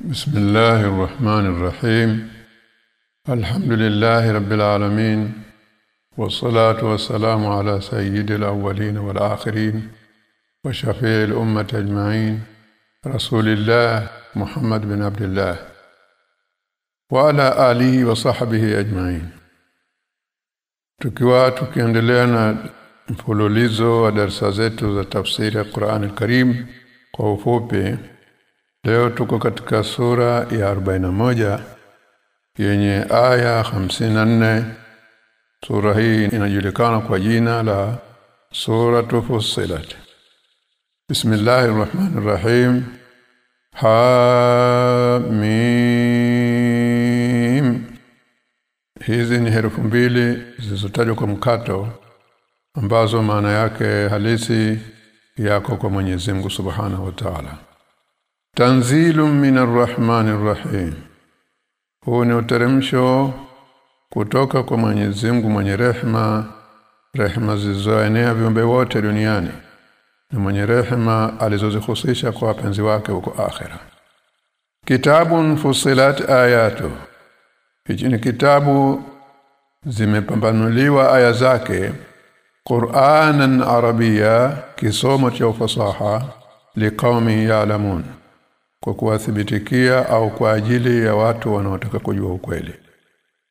بسم الله الرحمن الرحيم. الحمد لله رب العالمين والصلاة والسلام على سيد الأولين والآخرين وشفيع الأمة أجمعين رسول الله محمد بن عبد الله وعلى آله وصحبه أجمعين. Tukiwa tukiendelea na mfululizo wa darasa zetu za tafsiri ya Qur'an al-Karim kwa ufupi leo tuko katika sura ya 41 yenye aya 54 sura hii inajulikana kwa jina la sura Fussilat. Bismillahir Rahmanir Rahim. Hamim. Hizi ni herufi mbili zilizotajwa kwa mkato ambazo maana yake halisi yako kwa Mwenyezi Mungu Subhanahu wa Ta'ala. Tanzilun minar Rahmanir Rahim. Huu ni uteremsho kutoka kwa Mwenyezi Mungu mwenye rehema, rehema zilizoenea viumbe wote duniani na mwenye rehema alizozihusisha kwa wapenzi wake huko akhera. Kitabun fusilat ayatu. Hichi ni kitabu zimepambanuliwa aya zake Qur'anan Arabia kisomo cha ufasaha liqaumi ya'lamun kwa kuwathibitikia au kwa ajili ya watu wanaotaka kujua ukweli.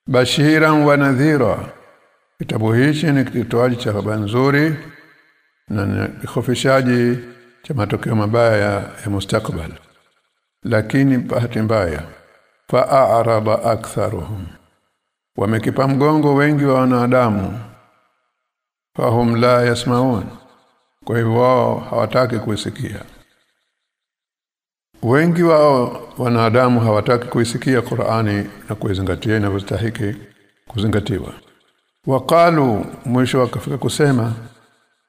Bashiran wa nadhira. Kitabu hichi ni kitoaji cha habari nzuri na kihofishaji cha matokeo mabaya ya, mustakbal. Lakini bahati mbaya fa'araba aktharuhum. Wamekipa mgongo wengi wa wanadamu fahum la yasmaun. Kwa hivyo wao hawataki kuisikia wengi wao wanadamu hawataki kuisikia Qur'ani na kuizingatia inavyostahiki kuzingatiwa. Waqalu mwisho wakafika kusema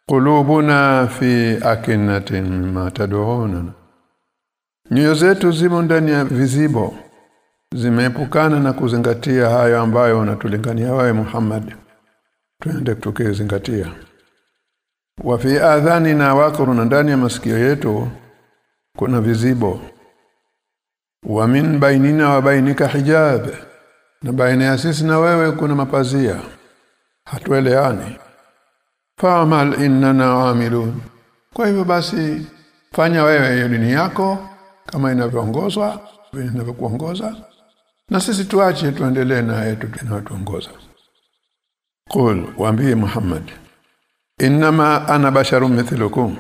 qulubuna fi akinatin ma tad'una. Nyoyo zetu zimo ndani ya vizibo zimeepukana na kuzingatia hayo ambayo unatulingania wewe Muhammad. Twende tukizingatia. Wa fi adhanina waqrun ndani ya masikio yetu kuna vizibo. Wa min bainina wa bainika hijab na baina ya sisi na wewe kuna mapazia. Hatueleani. Fa'mal innana amilun kwa hivyo basi fanya wewe hiyo dini yako kama inavyoongozwa inavyokuongoza. Na sisi tuache tuendelee na yetu tunatuongoza qul waambie muhammad inma ana basharun mithlukum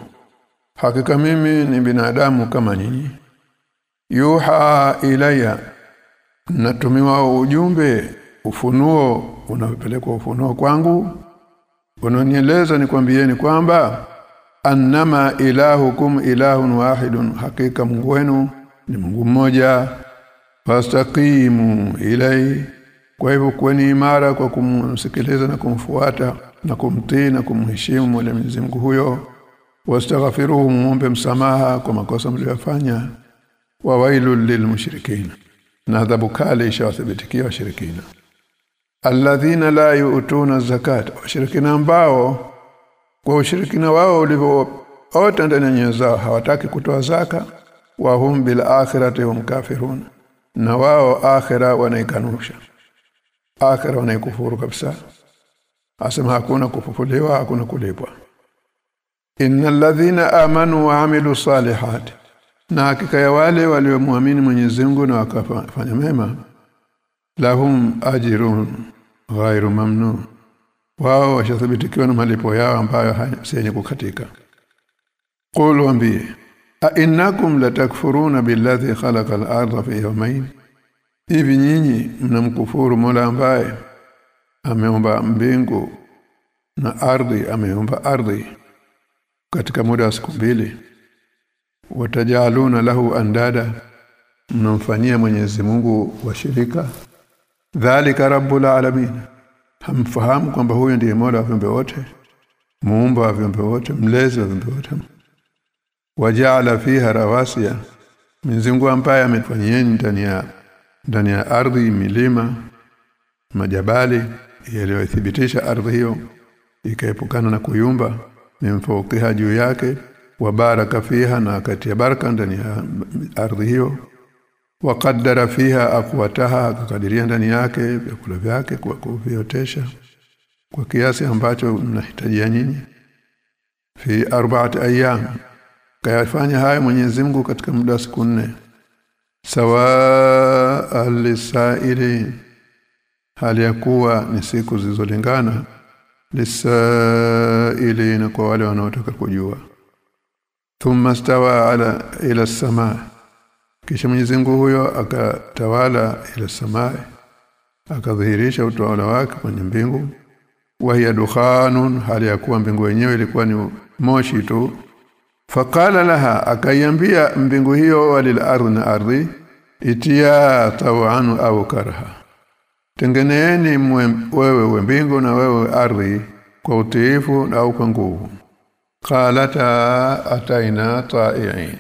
hakika mimi ni binadamu kama nyinyi. Yuha ilaya natumiwa ujumbe ufunuo unapelekwa ufunuo kwangu. Unanieleza nikwambieni kwamba annama ilahukum ilahun wahidun hakika Mungu wenu ni Mungu mmoja. Fastaqimu ilai kwa hivyo kuweni imara kwa kumsikiliza na kumfuata na kumtii na kumheshimu Mwenyezi Mungu huyo wastaghfiruhu muombe msamaha kwa makosa mliyofanya wa wailul lilmushrikeen na adhabu kali ishawathibitikia washirikina. Alladhina la yu'tuna zakata washirikina ambao kwa ushirikina wao ulivyoota ndani ya nyoyo zao hawataki kutoa zaka. Wa hum bil akhirati hum kafirun na wao akhira wanaikanusha. Akhira wanaikufuru kabisa. Asema hakuna kufufuliwa hakuna kulipwa innal ladhina amanu wa amilu salihati na hakika ya wale waliomuamini Mwenyezi Mungu na wakafanya mema lahum ajrun ghairu mamnu wao washathibitikiwa na malipo yao ambayo hayenye kukatika. Qul wambie a innakum latakfuruna billadhi khalaqa al-ardha fi yawmayn? Hivi nyinyi mnamkufuru Mola ambaye ameumba mbingu na ardhi ameumba ardhi katika muda wa siku mbili watajaluna lahu andada mnamfanyia Mwenyezi Mungu washirika. Dhalika rabbul alamin hamfahamu kwamba huyo ndiye Mola wa viumbe wote muumba wa viumbe wote mlezi wa viumbe wote. Waja'ala fiha rawasiya mizingu ambaye amefanyieni ndani ya ndani ya ardhi milima majabali yaliyothibitisha ardhi hiyo ikaepukana na kuyumba mimfaukiha juu yake wa baraka fiha na kati ya baraka ndani ya ardhi hiyo. Wakadara fiha akuwataha akakadiria ndani yake vyakula vyake kwa kuviotesha kwa kiasi ambacho mnahitajia nyinyi. Fi arba'ati ayyam kayafanya hayo Mwenyezi Mungu katika muda wa siku nne. Sawa alisaili hali ya kuwa ni siku zilizolingana lisailina kwa wale wanaotaka kujua. Thumma stawa ala ila samaa kisha Mwenyezi Mungu huyo akatawala ila samaa akadhihirisha utawala wake kwenye mbingu. Wahiya dukhanun hali ya kuwa mbingu yenyewe ilikuwa ni moshi tu. Faqala laha akaiambia mbingu hiyo walil ardhi itia tawan au karha tengeneeni wewe we mbingu na wewe ardhi kwa utiifu au kwa nguvu. Qalata ataina ta'iin.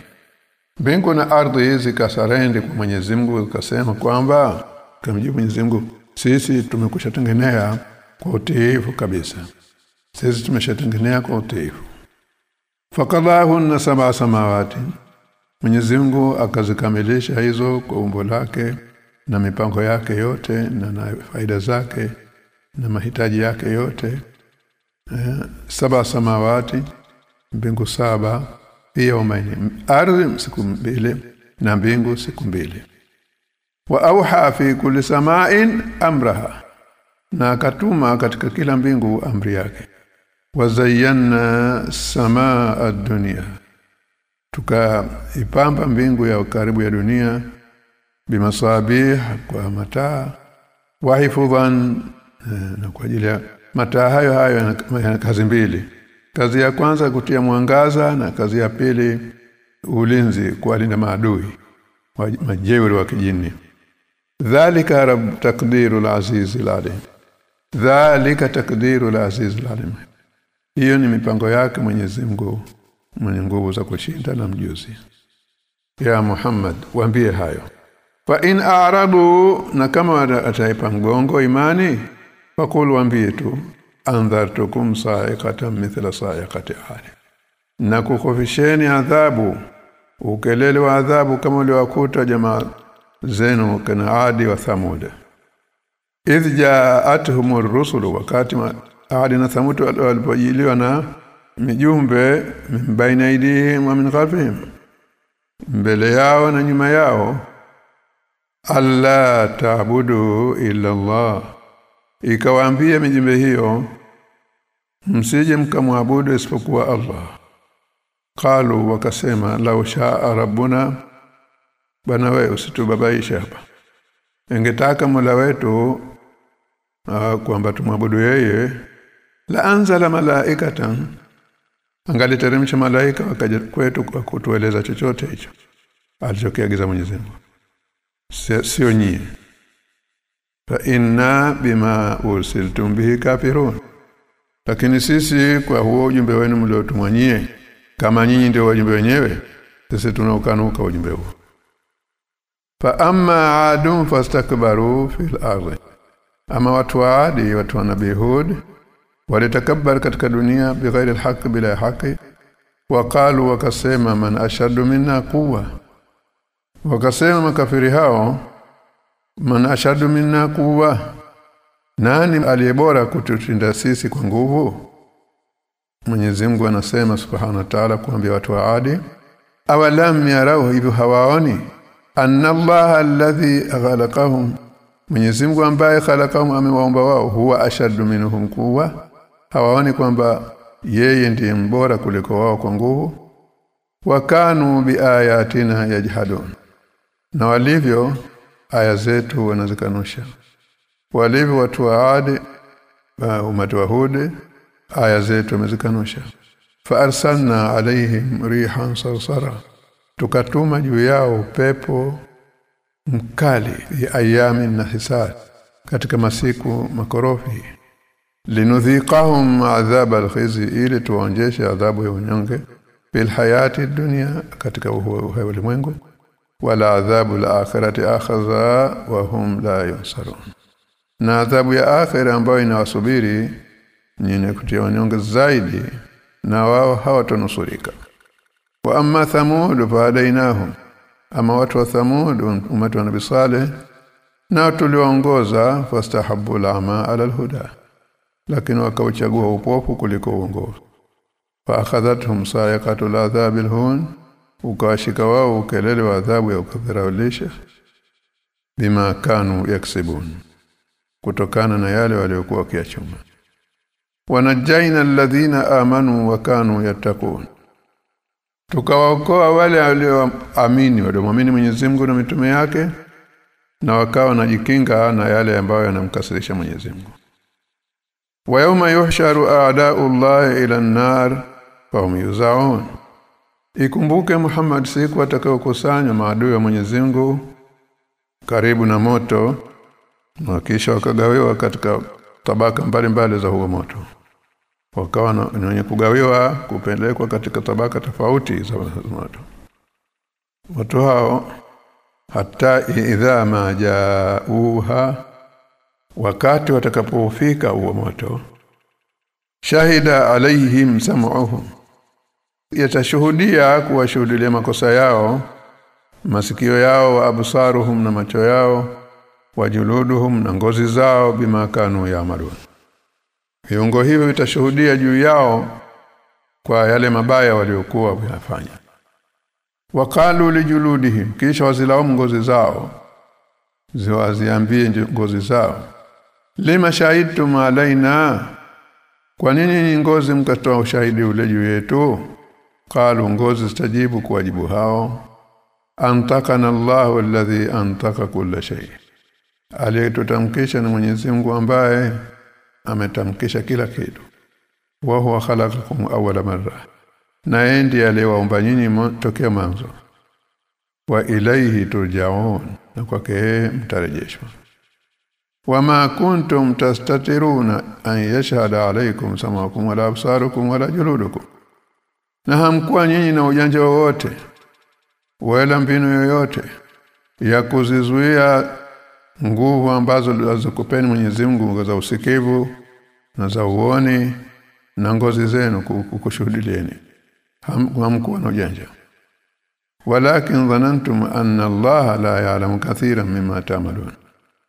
Mbingu na ardhi zikasarendi kwa Mwenyezi Mungu zikasema kwamba kamjibu Mwenyezi Mungu sisi tumekushatengenea kwa utiifu kabisa. Sisi tumeshatengenea kwa utiifu. Fakadahunna sab'a samawati. Mwenyezi Mungu akazikamilisha hizo kwa umbo lake na mipango yake yote na, na faida zake na mahitaji yake yote. Eh, saba samawati mbingu saba pia umaini ardhi siku mbili na mbingu siku mbili. Wa auha fi kulli sama'in amraha na akatuma katika kila mbingu amri yake. Wazayyana samaa ad-dunya tukaipamba mbingu ya karibu ya dunia bimasabih kwa mataa wahifudhan na kwa ajili ya mataa hayo hayo yana kazi mbili. Kazi ya kwanza kutia mwangaza na kazi ya pili ulinzi kuwalinda maadui majeuri wa kijini. Dhalika rabb takdirul aziz alim dhalika takdirul aziz alim hiyo ni mipango yake Mwenyezi Mungu mwenye nguvu za kushinda na mjuzi. Ya Muhammad waambie hayo fa in a'radu na kama ataipa mgongo imani fakulu waambie tu andhartukum sa'iqatan mithla sa'iqati 'ad na kukofisheni adhabu ukelele wa adhabu kama uliwakuta jamaa zenu kana adi wa thamud. Idh ja'atuhum ar-rusul wakati adi na thamud walipojiliwa na mijumbe baina aidihim wa min khalfihim. Mbele yao na nyuma yao alla ta'budu illa Allah ikawaambia mijumbe hiyo msije mkamwabudu isipokuwa Allah. Qalu wakasema lau shaa rabbuna bana wewe usitubabaisha hapa. Ingetaka mola wetu kwamba tumwabudu yeye la anzala malaikatan. Angaliteremsha malaika wakaja kwetu kwa kutueleza chochote hicho alichokiagiza Mwenyezi Mungu sio nyie. Fa inna bima ursiltum bihi kafirun. Lakini sisi kwa huo ujumbe wenu mliotumwanyie kama nyinyi ndio wajumbe wenyewe sisi tunaukanuka ujumbe huo. Fa amma adum fastakbaru fil ardi. Ama watu waadi watu wa nabii hud walitakabbar katika dunia bighairi alhaq bila haki waqalu wakasema man ashadu minna quwwa wakasema makafiri hao man ashadu minna kuwa nani aliyebora kututinda sisi kwa nguvu? Mwenyezi Mungu anasema Subhanahu wa Ta'ala kuambia watu wa Adi awalam yarau hivyo hawaoni? Anna Allah alladhi khalaqahum. Mwenyezi Mungu ambaye khalaqahum amewaumba wao huwa ashadu minhum kuwa hawaoni kwamba yeye ndiye mbora kuliko wao kwa nguvu? Wakanu biayatina yajhadun na walivyo aya zetu wanazikanusha. Walivyo watu wa Adi umati wa Hud aya zetu wamezikanusha. Fa arsalna alaihim rihan sarsara tukatuma juu yao pepo mkali ya ayami na hisad katika masiku makorofi. Linudhiqahum adhab alkhizi ili tuwaonjeshe adhabu ya unyonge bil hayati dunya katika uhai ulimwengu wala adhabu al-akhirati akhadha wa hum la yunsarun. Na adhabu ya akhira ambayo inawasubiri ni kutia wanyonge zaidi na wao hawatonusurika. Wa amma thamud fadainahum ama watu wa Thamud umatu wa Nabii Saleh na tuliwaongoza fastahabu lama ala alhuda. Lakini wakauchagua upofu kuliko uongofu fa akhadhatuhum sa'iqatu al'adhabil hun ukawashika wao ukelele wa adhabu ya ukadharaulisha bima kanu yaksibun kutokana na yale waliokuwa wakiachuma wanajaina alladhina amanu wa kanu yattaqun tukawaokoa wale walioamini waliomwamini Mwenyezi Mungu na mitume yake na wakawa wanajikinga na yale ambayo yanamkasirisha Mwenyezi Mungu. Wa yawma yuhsharu a'da'u llahi ila an-nar fa hum yuzaun ikumbuke Muhammad siku atakayokusanywa maadui ya Mwenyezi Mungu karibu na moto na kisha wakagawiwa katika tabaka mbalimbali za huo moto. Wakawa ni wenye kugawiwa kupelekwa katika tabaka tofauti za moto. Watu hao hata idha majauha wakati watakapofika huo moto shahida alaihim sam'uhum yatashuhudia kuwashuhudia makosa yao masikio yao wa absaruhum na macho yao wajuluduhum na ngozi zao bima kanu yaamalun viungo hivyo vitashuhudia juu yao kwa yale mabaya waliokuwa wanafanya wakalu lijuludihim kisha wazilaumu ngozi zao ziwaziambie ngozi zao. Lima shahidtum alaina kwa nini ngozi mkatoa ushahidi ule juu yetu qalu ngozi zitajibu kuwajibu hao. Antakana Allahu alladhi antaka kulla shay. Aliyetutamkisha ni Mwenyezi Mungu ambaye ametamkisha kila kitu. Wa huwa khalaqakum awwala marra. Na ndiye aliyewaumba nyinyi tokea mwanzo. Wa ilaihi turjaun. Na kwake mtarejeshwa. Wama kuntum tastatiruna an yashhada alaykum samakum wala absarukum wala juludukum na hamkuwa nyinyi na ujanja wowote wala mbinu yoyote ya kuzizuia nguvu ambazo alizokupeni Mwenyezi Mungu za usikivu na za uoni na ngozi zenu kukushuhudieni. Hamkuwa na ujanja. Walakin dhanantum anna allaha la ya'lamu kathiran mimma ta'malun.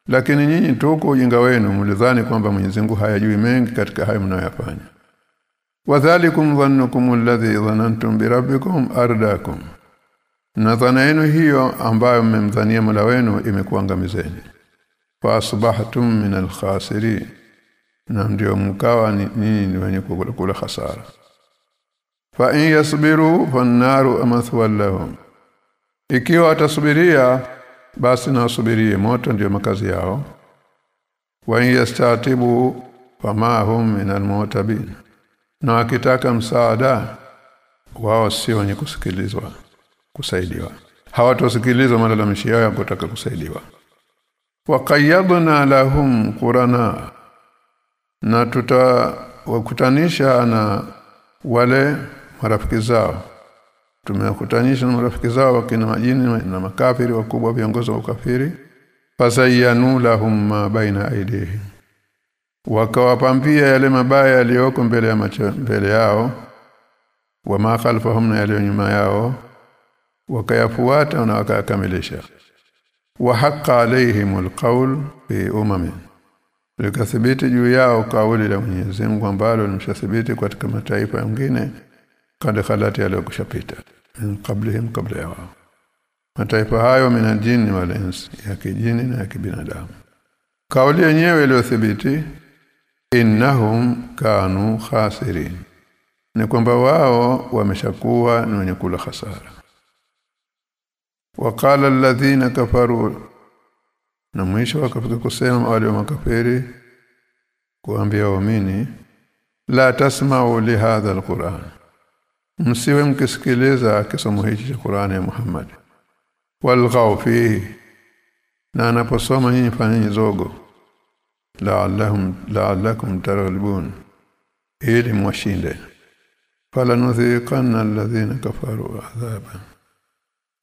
Lakini nyinyi tuko ujinga wenu mlidhani kwamba Mwenyezi Mungu hayajui mengi katika hayo mnayoyafanya wadhalikum dhannukum alladhi dhanantum birabbikum ardakum. Na dhana yenu hiyo ambayo mmemdhania Mola wenu imekuangamizeni fa asbahtum min alkhasirin. Na ndio mkawa nyinyi ni wenye kula hasara fa in yasbiru fannaru amathwa lahum. Ikiwa atasubiria basi na wasubirie moto ndiyo makazi yao. Wa in yastatibu fama hum min almutabin na wakitaka msaada wao sio wenye kusikilizwa kusaidiwa. Hawatosikilizwa malalamishi yao ya kutaka kusaidiwa. Waqayyadna lahum qurana na tutawakutanisha na wale marafiki zao. Tumewakutanisha na marafiki zao wakina majini na makafiri wakubwa viongozi wa ukafiri. Fasayyanu lahum ma baina aidihim wakawapambia yale mabaya yaliyoko mbele ya macho mbele yao wa khalfahum na yaliyo nyuma yao wakayafuata na wakayakamilisha. Wa haqqa alaihim alqawl fi umamin likathibiti juu yao kauli la Mwenyezi Mungu ambalo limshathibiti katika mataifa mengine kada khalati yaliyokushapita min qablihim kabla yao mataifa hayo minajini wal ya kijini na ya kibinadamu. Kauli yenyewe iliyothibiti innahum kanu khasirin. Ni kwamba wao wameshakuwa ni wenye kula hasara waqala alladhina kafaru. Na mwisho wakafika kusema wale wa makafiri kuambia waamini la tasma'u li hadha alquran. Msiwe mkisikiliza kisomo hichi cha Qur'ani ya Muhammad. Walghaw fihi. Na anaposoma nyinyi fanyeni zogo la'allahum la'allakum taghlibun ili mwashinde fala nuthiqanna alladhina kafaru adhaban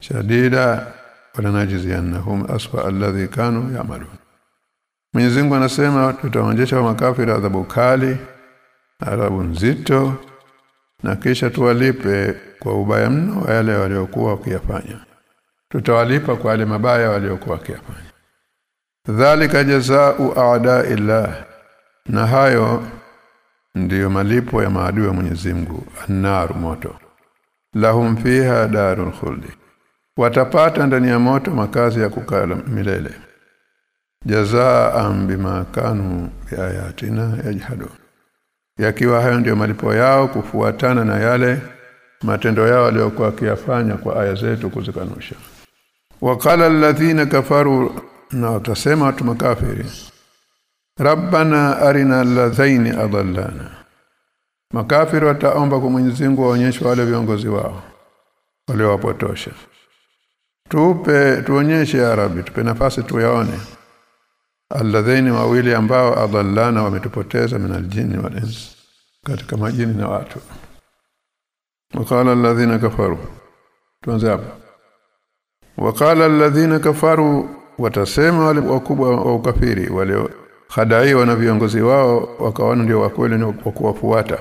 shadida wala najziyannahum asfa alladhi kanu ya'malun Mwenyezi Mungu anasema tutaonjesha makafiri adhabu kali adhabu nzito na kisha tuwalipe kwa ubaya mno yale waliokuwa wakiyafanya. Tutawalipa kwa yale mabaya waliokuwa wakiyafanya dhalika jazaa'u a'da'illah. Na hayo ndiyo malipo ya maadui wa Mwenyezi Mungu annaru moto. Lahum fiha darul khuldi. Watapata ndani ya moto makazi ya kukaa milele. Jazaa'an bima kanu biayatina yajhadun. Yakiwa hayo ndiyo malipo yao kufuatana na yale matendo yao waliokuwa wakiyafanya kwa aya zetu kuzikanusha. Wakala alladhina kafaru na watasema watu makafiri rabbana arina alladhaini adallana. Makafiri wataomba kwa Mwenyezi Mungu waonyeshe wale viongozi wao waliowapotosha. Tupe tuonyeshe ya rabbi tupe nafasi tuyaone. Alladhaini wawili ambao adallana wametupoteza min aljinni wal katika majini na watu. Wakala alladhina kafaru tuanze hapo. Wakala alladhina kafaru watasema wale wakubwa wa ukafiri wale khadaiwa na viongozi wao wakaona ndio wakweli na kuwafuata.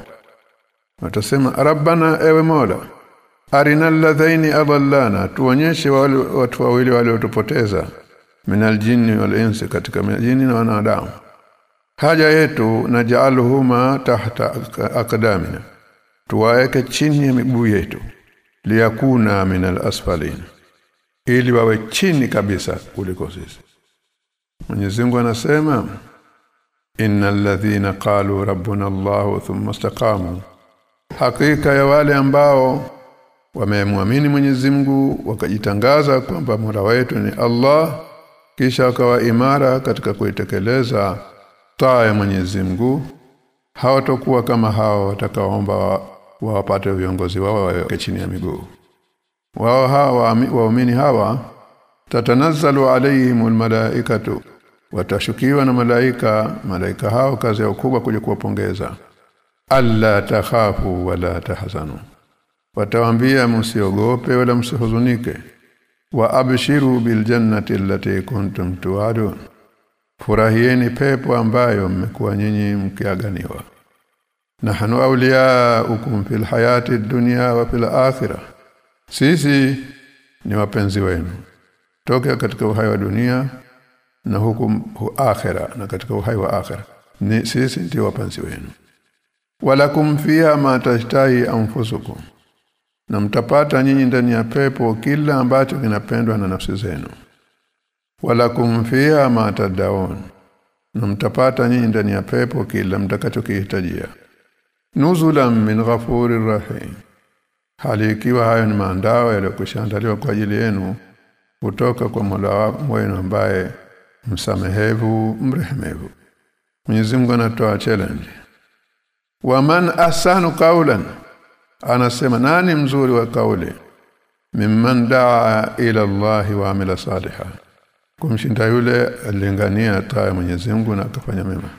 Watasema rabbana ewe mola arina alladhaini adallana tuonyeshe wale watu wawili waliotupoteza minal jinni wal insi katika majini na wanadamu. Haja yetu naj'aluhuma tahta akadamina tuwaeke chini ya miguu yetu liyakuna minal asfalin ili wawe chini kabisa kuliko sisi. Mwenyezi Mungu anasema innal ladhina qalu rabbuna Allah thumma istaqamu. Hakika ya wale ambao wamemwamini Mwenyezi Mungu wakajitangaza kwamba Mola wetu ni Allah kisha wakawa imara katika kuitekeleza taa ya Mwenyezi Mungu hawatakuwa kama hao watakaoomba wawapate viongozi wao wa chini ya miguu wao hawa waumini hawa tatanazzalu alaihimul malaikatu watashukiwa na malaika malaika hao kazi ya ukubwa kuja kuwapongeza. Alla takhafu wala tahzanu watawaambia msiogope wala msihuzunike. Wa abshiru bil jannati allati kuntum tu'adun furahieni pepo ambayo mmekuwa nyinyi mkiaganiwa. Nahnu awliyaukum fil hayati dunya wa fil akhirah sisi ni wapenzi wenu toka katika uhai wa dunia na huku hu akhera na katika uhai wa akhera. Ni sisi ndio wapenzi wenu. Walakum fiha ma tashtahi anfusukum na mtapata nyinyi ndani ya pepo kila ambacho kinapendwa na nafsi zenu. Walakum fiha ma tadaun na mtapata nyinyi ndani ya pepo kila mtakachokihitajia. Nuzulan min ghafurir rahim hali ikiwa hayo ni maandao yaliyokushandaliwa kwa ajili yenu kutoka kwa Mola wenu ambaye msamehevu mrehemevu. Mwenyezi Mungu anatoa challenge. Waman asanu kaulan anasema nani mzuri wa kauli? Mimman daa ila Allah wa amila saliha kumshinda yule alingania taa ya Mwenyezi Mungu na akafanya mema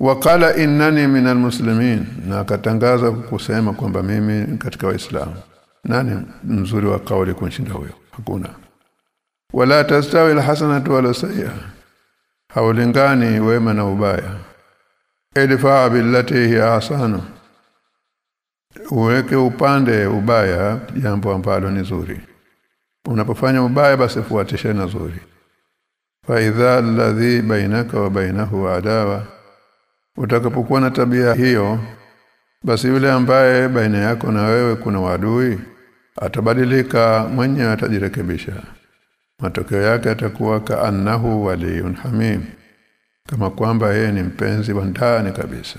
wakala innani minal muslimin na akatangaza kusema kwamba mimi katika waislamu. Nani mzuri wa kauli kunshinda huyo? Hakuna. Wala tastawi alhasanatu wala sayyi'a haulingani wema na ubaya. Idfa billati hiya asana uweke upande ubaya jambo ambalo ni zuri. Unapofanya ubaya basi fuatisha na zuri. Fa idha alladhi bainaka wa bainahu adawa utakapokuwa na tabia hiyo basi yule ambaye baina yako na wewe kuna wadui atabadilika mwenye atajirekebisha. Matokeo yake atakuwa kaannahu waliyun hamim kama kwamba yeye ni mpenzi wa ndani kabisa.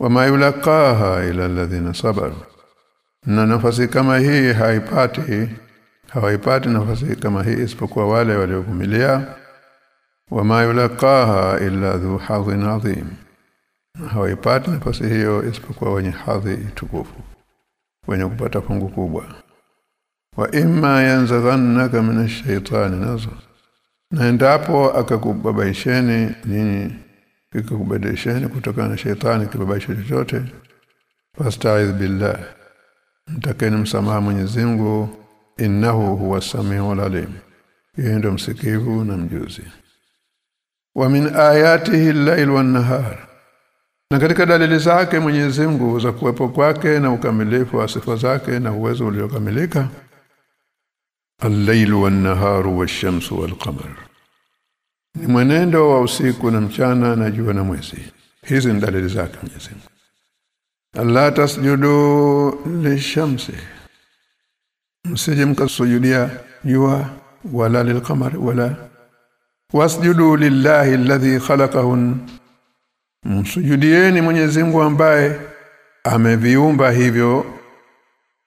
Wama yulaqaha ila alladhina sabaru na nafasi kama hii haipati hawaipati nafasi kama hii isipokuwa wale waliovumilia wama yulaqaha illa dhu hadhin adhim. Hawaipati nafasi hiyo isipokuwa wenye hadhi tukufu wenye kupata fungu kubwa. Wa imma yanzaghannaka minash shaitani nazo na endapo akakubabaisheni nyinyi kikubadilisheni kutokana na shaitani kibabaisho chochote fastaiz billah mtakeni msamaha Mwenyezi Mungu innahu huwa samiu alim. Yeye ndo msikivu na mjuzi wa min ayatihi al-layl wan-nahar. Na katika dalili zake Mwenyezi Mungu za kuwepo kwake na ukamilifu wa sifa zake na uwezo uliokamilika al-lail wan-naharu wash-shamsu wal-qamar. Ni mwenendo wa usiku na mchana na jua na mwezi. Hizi ni dalili zake Mwenyezi Mungu. Allah tasjudu lishamsi msije mkasujudia jua wala lilqamar wala wasjudu lillahi alladhi khalaqahun. Msujudieni Mwenyezi Mungu ambaye ameviumba hivyo.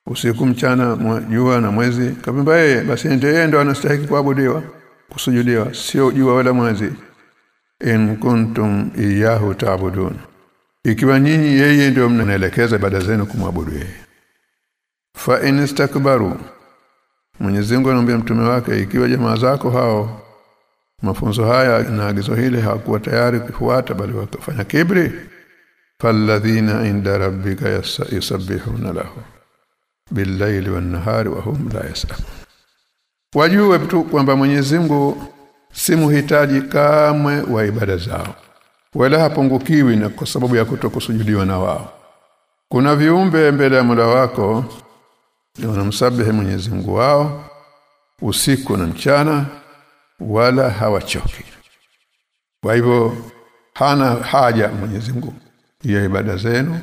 Usiku mchana jua na mwezi. Kabimba yeye basi ndiye ndo anastahili kuabudiwa kusujudiwa. Sio jua wala mwezi. In kuntum iyahu ta'budun. Ikiwa nyinyi yeye ndio mnaelekeza ibada zenu kumwabudu yeye. Fa in istakbaru. Mwenyezi Mungu anamwambia mtume wake ikiwa jamaa zako hao mafunzo haya na agizo hili hawakuwa tayari kufuata bali wakafanya kibri. Falladhina inda rabbika yusabbihuna lahu billayli wan-nahari wa hum la yas'amun wajue tu kwamba Mwenyezi Mungu si muhitaji kamwe wa ibada zao wala hapungukiwi na kwa sababu ya kutokusujudiwa na wao. Kuna viumbe mbele ya Mola wako wanamsabihi Mwenyezi Mungu wao usiku na mchana wala hawachoki. Kwa hivyo hana haja Mwenyezi Mungu. Ya ibada zenu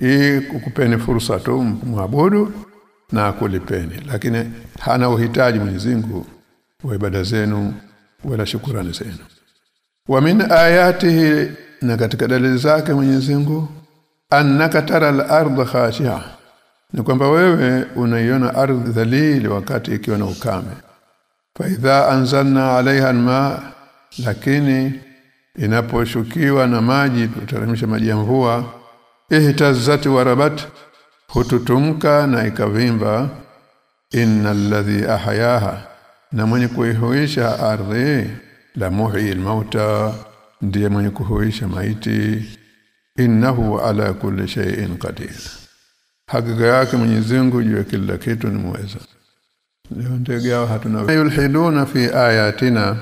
hii kukupeni fursa tu mwabudu na kulipeni. Lakini hana uhitaji Mwenyezi Mungu wa ibada zenu wala shukurani zenu. Wa min ayatihi na katika dalili zake Mwenyezi Mungu annaka tara al-ardha khashi'a. Ni kwamba wewe unaiona ardhi dhalili wakati ikiwa na ukame fa idha anzalna alaiha alma lakini inaposhukiwa na maji tuteremsha maji ya mvua ihtazzat warabat hututumka na ikavimba innal ladhi ahyaha na mwenye kuihuisha ardhi la muhyil mauta ndiye mwenye kuhuisha maiti innahu ala kulli shay'in qadir. Hakika yake Mwenyezi Mungu juu ya kila kitu ni muweza ndege hao hatuna yulhiduna fi ayatina.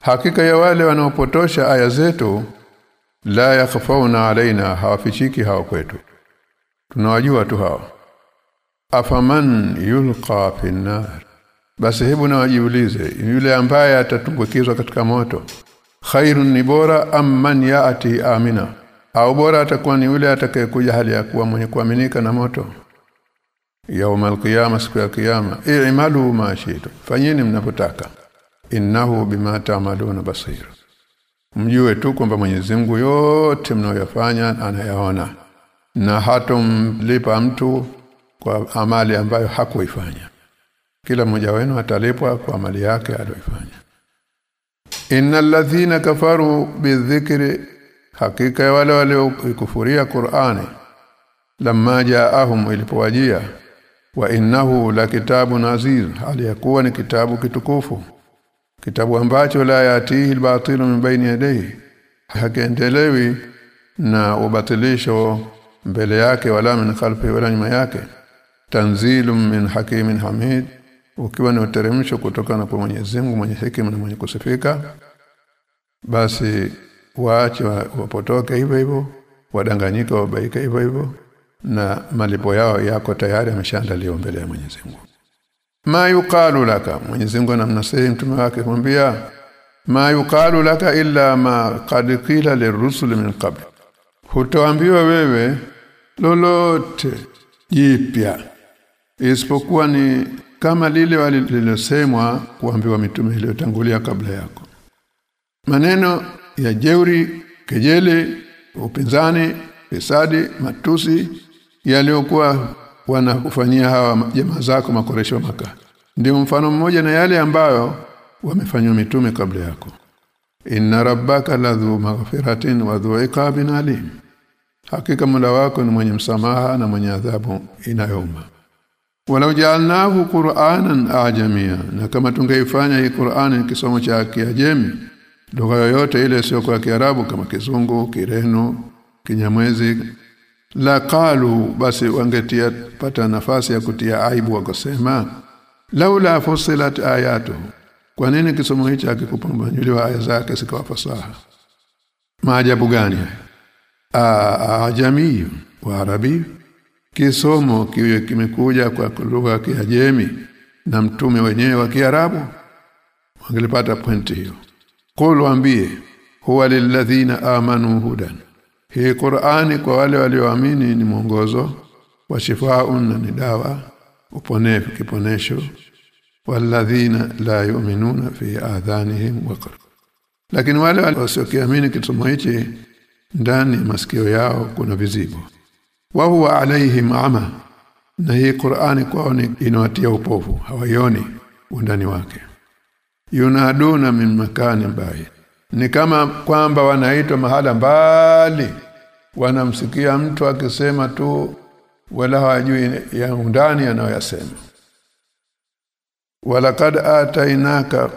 Hakika ya wale wanaopotosha aya zetu la yakhfauna alaina hawafichiki hao kwetu. Tunawajua tu hao. Afaman yulqa fi nar basi hebu nawajiulize yule ambaye atatumbukizwa katika moto khairun ni bora amman yaati amina? Au bora atakuwa ni yule atakayekuja hali ya kuwa mwenye kuaminika na moto yaumal القيامه siku ya kiyama i'malu ma shi'tu fanyeni mnapotaka. Innahu bima ta'maluna basir. Mjue tu kwamba Mwenyezi Mungu yote mnayoyafanya anayaona. Na hatomlipa mtu kwa amali ambayo hakuifanya. Kila mmoja wenu atalipwa kwa amali yake aliyofanya innal ladhina kafaru bidhikri hakika wale waliokufuria Qur'ani lamma jaahum ilipowajia wa innahu la kitabun aziz aliyakuwa ni kitabu kitukufu. Kitabu ambacho la yatihi albatilu min baini yadayhi hakiendelewi na ubatilisho mbele yake wala min khalfi wala nyuma yake. Tanzilum min hakimin hamid ukiwa ni uteremsho kutokana kwa Mwenyezi Mungu mwenye hekima na mwenye kusifika. Basi waache wapotoke hivyo hivyo wadanganyika wabaika hivyo hivyo na malipo yao yako tayari ameshaandaliwa mbele ya Mwenyezi Mungu. Ma yuqalu laka Mwenyezi Mungu anamnasihi mtume wake kumwambia ma yuqalu laka illa ma qad qila lirusul min qabl. Hutoambiwa wewe lolote jipya isipokuwa ni kama lile walilosemwa kuambiwa mitume iliyotangulia kabla yako. Maneno ya jeuri kejeli upinzani fisadi matusi yaliyokuwa wanakufanyia hawa jamaa zako makoresho maka. Ndio mfano mmoja na yale ambayo wamefanywa mitume kabla yako. Inna rabbaka ladhu maghfiratin wa dhu iqabin alim. Hakika mula wako ni mwenye msamaha na mwenye adhabu inayouma walau ja'alnahu qur'anan ajamia na kama tungeifanya hii Qur'ani kisomo cha kiajemi lugha yoyote ile sio kwa kiarabu kama kizungu kireno kinyamwezi la qalu basi wangetia pata nafasi ya kutia aibu wakasema laula fusilat ayatu. Kwa nini kisomo hicho hakikupambanuliwa aya zake sikawa fasaha maajabu gani? Ajami wa arabi. Kisomo kiwe kimekuja kwa lugha ya kiajemi na mtume wenyewe wa Kiarabu. Wangelipata pointi hiyo. Qul waambie huwa lilladhina amanu hudan hii Qur'ani kwa wale walioamini ni mwongozo wa shifaa'un ni dawa uponevu kiponesho. Walladhina la yu'minuna fi adhanihim waqr. Lakini wale wasiokiamini kisomo hichi ndani ya masikio yao kuna vizibo wa huwa alaihim ama na hii Qur'ani kwao ni inawatia upofu hawaioni undani wake. Yunaduna min makani bai ni kama kwamba wanaitwa mahala mbali. Wanamsikia mtu akisema tu wala hawajui ya undani anayoyasema. Walaqad atainaka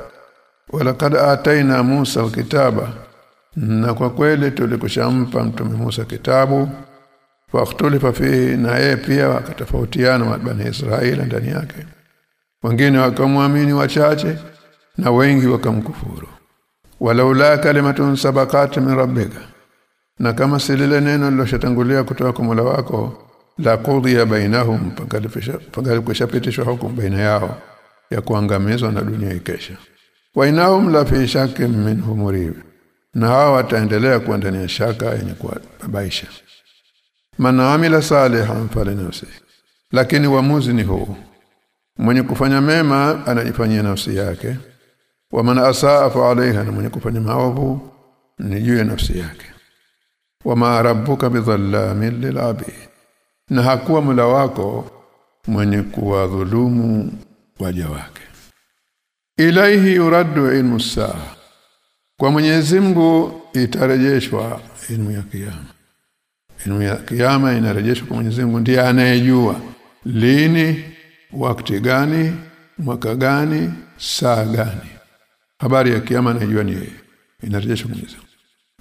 walaqad ataina Musa kitaba. Na kwa kweli tulikushampa mtume Musa kitabu waqtulifa fihi na yeye pia wakatofautiana na bani Israeli ndani yake. Wengine wakamwamini wachache na wengi wakamkufuru walaula kalimatun sabaqat min rabbika. Na kama silile neno liloshatangulia kutoka kwa Mola wako la qudhiya bainahum pangalipishapitishwa hukumu baina yao ya kuangamizwa na dunia ikesha wa inahum la fi shakkin minhum murib na hawa wataendelea kuwa ndani ya shaka yenye kubabaisha man amila salihan falinafsi lakini uamuzi ni huu. Mwenye kufanya mema anajifanyia nafsi yake wa man asaa fa alaiha na mwenye kufanya maovu ni juu ya nafsi yake. Wa ma rabbuka bidhallamin lilabid na hakuwa mula wako mwenye kuwadhulumu waja wake. Ilaihi yuraddu ilmu saa kwa Mwenyezi Mungu itarejeshwa ilmu ya kiyama. Ilmu ya kiyama inarejeshwa kwa Mwenyezi Mungu ndiye anayejua lini wakati gani mwaka gani saa gani habari ya kiyama anajua ni yeye. Inarejeshwa Mwenyezi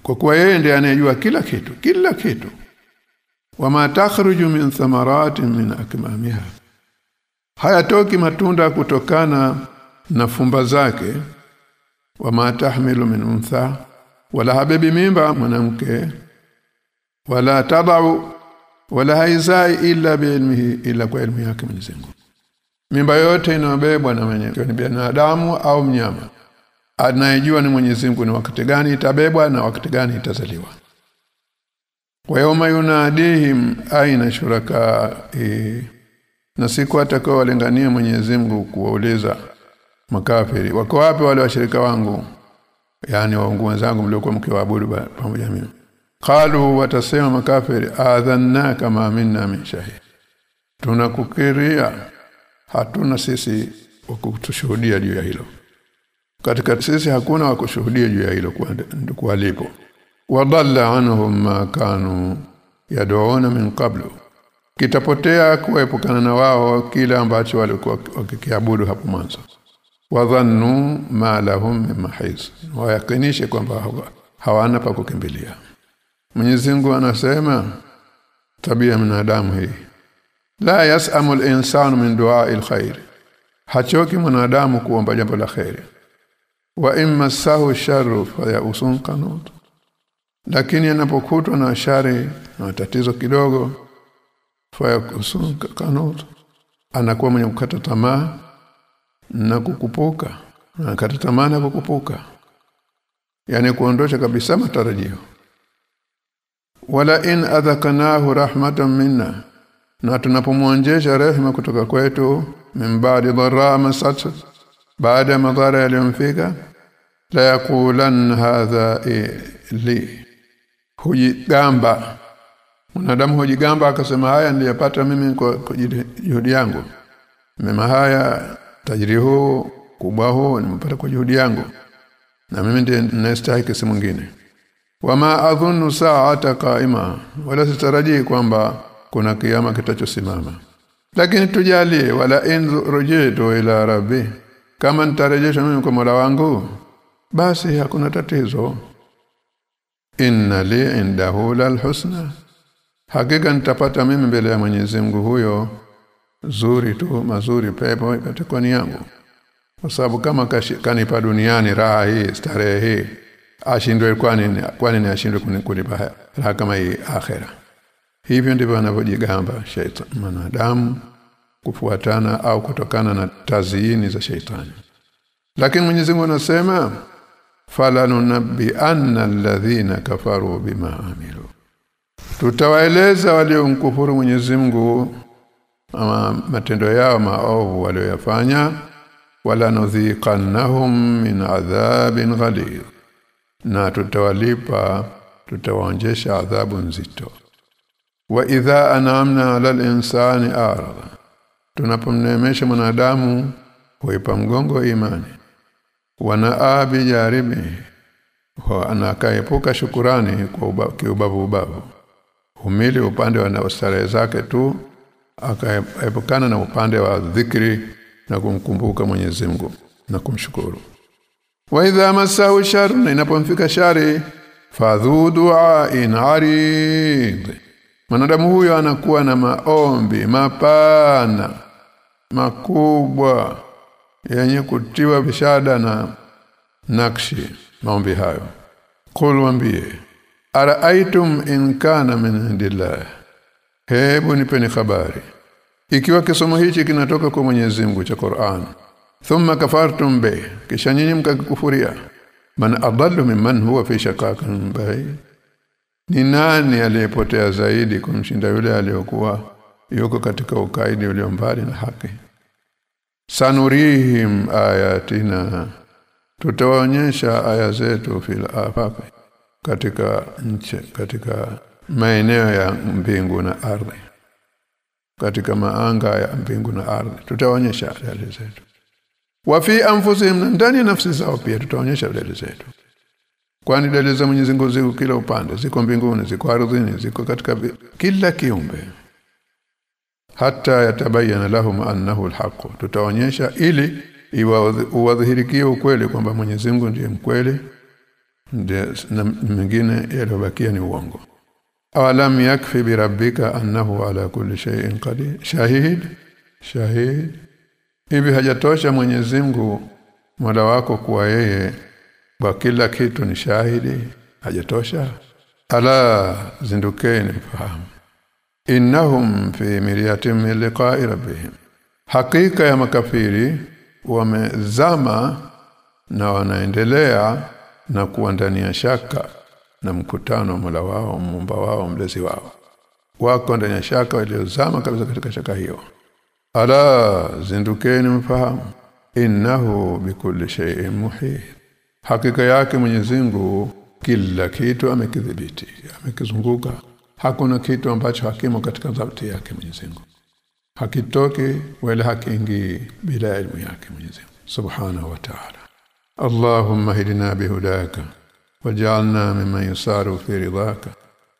kwa kuwa yeye ndiye anayejua kila kitu kila kitu. Wama takhruju min thamaratin min akmamiha. Hayatoki matunda kutokana na fumba zake. Wama tahmilu min untha. Wala habibi mimba mwanamke. Wala tadau. Wala haizai illa biilmihi illa kwa ilmu yake Mwenyezi mimba yote inabebwa na mwenyewe ni binadamu au mnyama anayejua ni Mwenyezi Mungu ni wakati gani itabebwa na wakati gani itazaliwa. Wa yawma yunadihim aina shuraka e, na siku atakao walingania Mwenyezi Mungu kuwauliza makafiri wako wapi wale washirika wangu? Yani waungu wenzangu mliokuwa mkiwaabudu pamoja mimi. Qalu watasema makafiri adhanna kama minna min shahid. Tunakukiria hatuna sisi wakutushuhudia juu ya hilo katika sisi hakuna wakushuhudia juu ya hilo kwa lipo. Wadalla anhum ma kanu yad'una min qablu. Kitapotea kuepukana na wao kila ambacho walikuwa wakikiabudu hapo mwanzo. Wadhannu ma lahum min mahis wayakinishe kwamba hawana pa kukimbilia. Mwenyezi Mungu anasema tabia ya binadamu hii. La yasamu al-insanu min du'a al-khair hachoki mwanadamu kuomba jambo la khairi wa imma sahu sharru fayausun qanut lakini anapokutwa na shari na tatizo kidogo fayausun qanut anakuwa mwenye kukata tamaa na kukupuka anakata tamaa na kukupuka. Yani kuondosha kabisa matarajio. Wala in adhakanahu rahmatan minna na tunapomwonjesha rehema kutoka kwetu mimbadi dharra masat baada ya madhara yaliyomfika la yaqulan hadha li. Hujigamba. Mwanadamu hujigamba akasema haya niliyapata mimi kwa, juhudi yangu. Mema haya tajiri huu kubwa huu nimepata kwa juhudi yangu. Na mimi ndiye ninastahili si mwingine. Wama adhunnu sa'ata qa'ima wala sitarajii kwamba kuna kiyama kitachosimama. Lakini tujalie wala in rujitu ila rabbi kama nitarejesha mimi kwa Mola wangu basi hakuna tatizo. Inna li indahu husna hakika nitapata mimi mbele ya Mwenyezi Mungu huyo. Zuri tu mazuri pepo itakuwa yangu. Kwa sababu kama kanipa duniani raha hii starehe hii ashindwe kwani kwani ashindwe kunipa raha kama hii akhera. Hivyo ndivyo anavyojigamba shetani mwanadamu kufuatana au kutokana na taziini za sheitani lakini Mwenyezi Mungu anasema fala nunabbi anna alladhina kafaru bima amilu. Tutawaeleza waliomkufuru Mwenyezi Mungu matendo yao maovu walioyafanya wala nudhiqannahum min adhabin ghalidh. Na tutawalipa tutawaonjesha adhabu nzito. Wa idha anamna ala insani arada tunapomneemesha mwanadamu huipa mgongo imani. Wana abi jaribi anakaepuka shukurani kwa uba, kiubavu ubavu. Humili upande wa starehe zake tu akaepukana na upande wa dhikri na kumkumbuka Mwenyezi Mungu na kumshukuru. Wa idha masahu na inapomfika shari fadhu du'ain arid. Manadamu huyo anakuwa na maombi mapana makubwa yenye kutiwa bishada na nakshi maombi hayo. Qul wambie araaitum in kana min indillah? Hebu nipeni habari. Ikiwa kisomo hichi kinatoka kwa Mwenyezi Mungu cha Qur'an thumma kafartum be kisha nyinyi mkakikufuria man adallu mimman huwa fi shaqaqin bay ni nani aliyepotea zaidi kumshinda yule aliyokuwa yuko katika ukaidi ulio mbali na haki. Sanurihim ayatina. Tutawaonyesha aya zetu fil afaq katika nchi katika maeneo ya mbingu na ardhi. Katika maanga ya mbingu na ardhi. Tutaonyesha dalili zetu. Wa fi anfusihim ndani ya nafsi zao pia tutaonyesha dalili zetu. Kwani dalili za Mwenyezi Mungu ziko kila upande. Ziko mbinguni ziko ardhini ziko katika kila kiumbe hata yatabayana lahum annahu alhaq tutaonyesha ili iwadhihirikie ukweli kwamba Mwenyezi Mungu ndiye mkweli na mengine yaliyobakia ni uongo. Awalam yakfi bi rabbika annahu ala kulli shay'in qadir. Shahid shahid. Hivi hajatosha Mwenyezi Mungu Mola wako kuwa yeye kwa kila kitu ni shahidi? Hajatosha? Ala zindukeni fahamu innahum fi miryatin min liqa'i rabbihim. Hakika ya makafiri wamezama na wanaendelea na kuwa ndani ya shaka na mkutano wa Mola wao mumba wao mlezi wao. Wako ndani ya shaka waliozama kabisa katika shaka hiyo. Ala zindukeni mfahamu. Innahu bikulli shay'in muhit. Hakika yake Mwenyezi kila kitu amekidhibiti amekizunguka hakuna kitu ambacho hakimo katika dhati yake Mwenyezi Mungu hakitoki wala hakiingii bila elimu yake Mwenyezi Mungu subhanahu wa ta'ala اللهم اهدنا بهداك واجعلنا ممن يسار في رضاك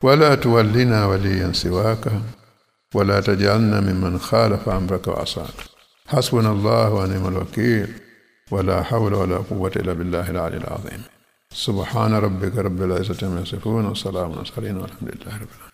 ولا تولنا وليا سواك ولا تجعلنا ممن خالف امرك وعصاك حسبنا الله ونعم الوكيل ولا حول ولا قوه الا بالله العلي العظيم سبحان ربك رب العزه عما يصفون وسلام على المرسلين والحمد لله رب العالمين